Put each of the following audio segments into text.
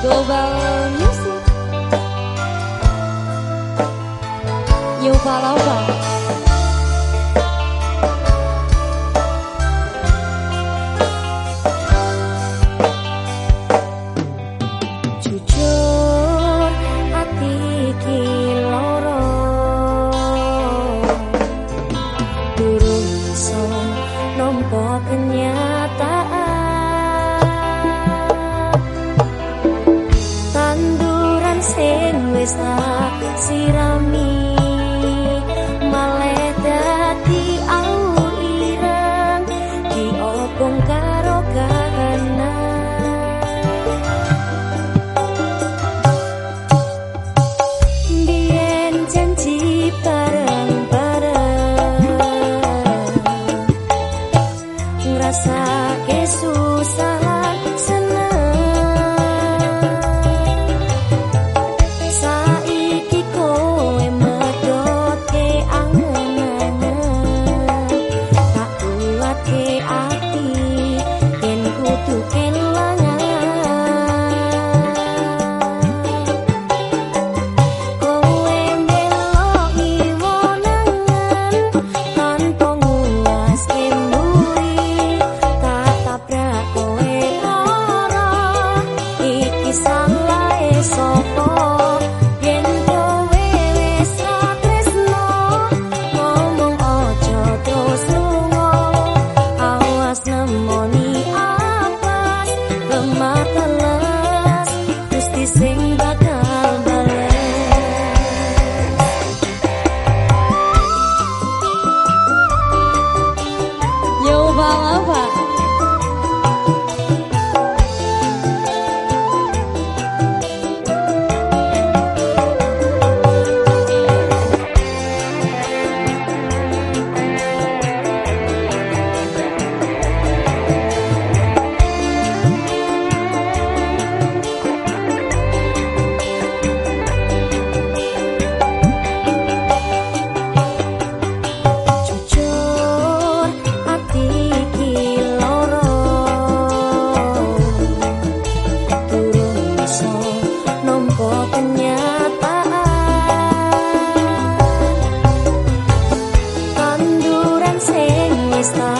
Global Music lao Palaupan vào wis sirami ake ati yen kutuke está.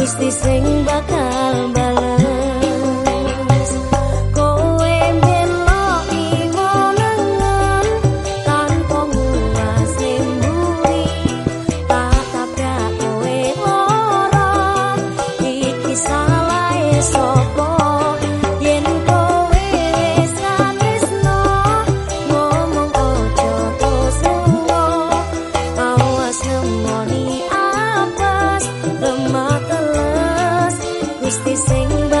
Gusti sing bakal sing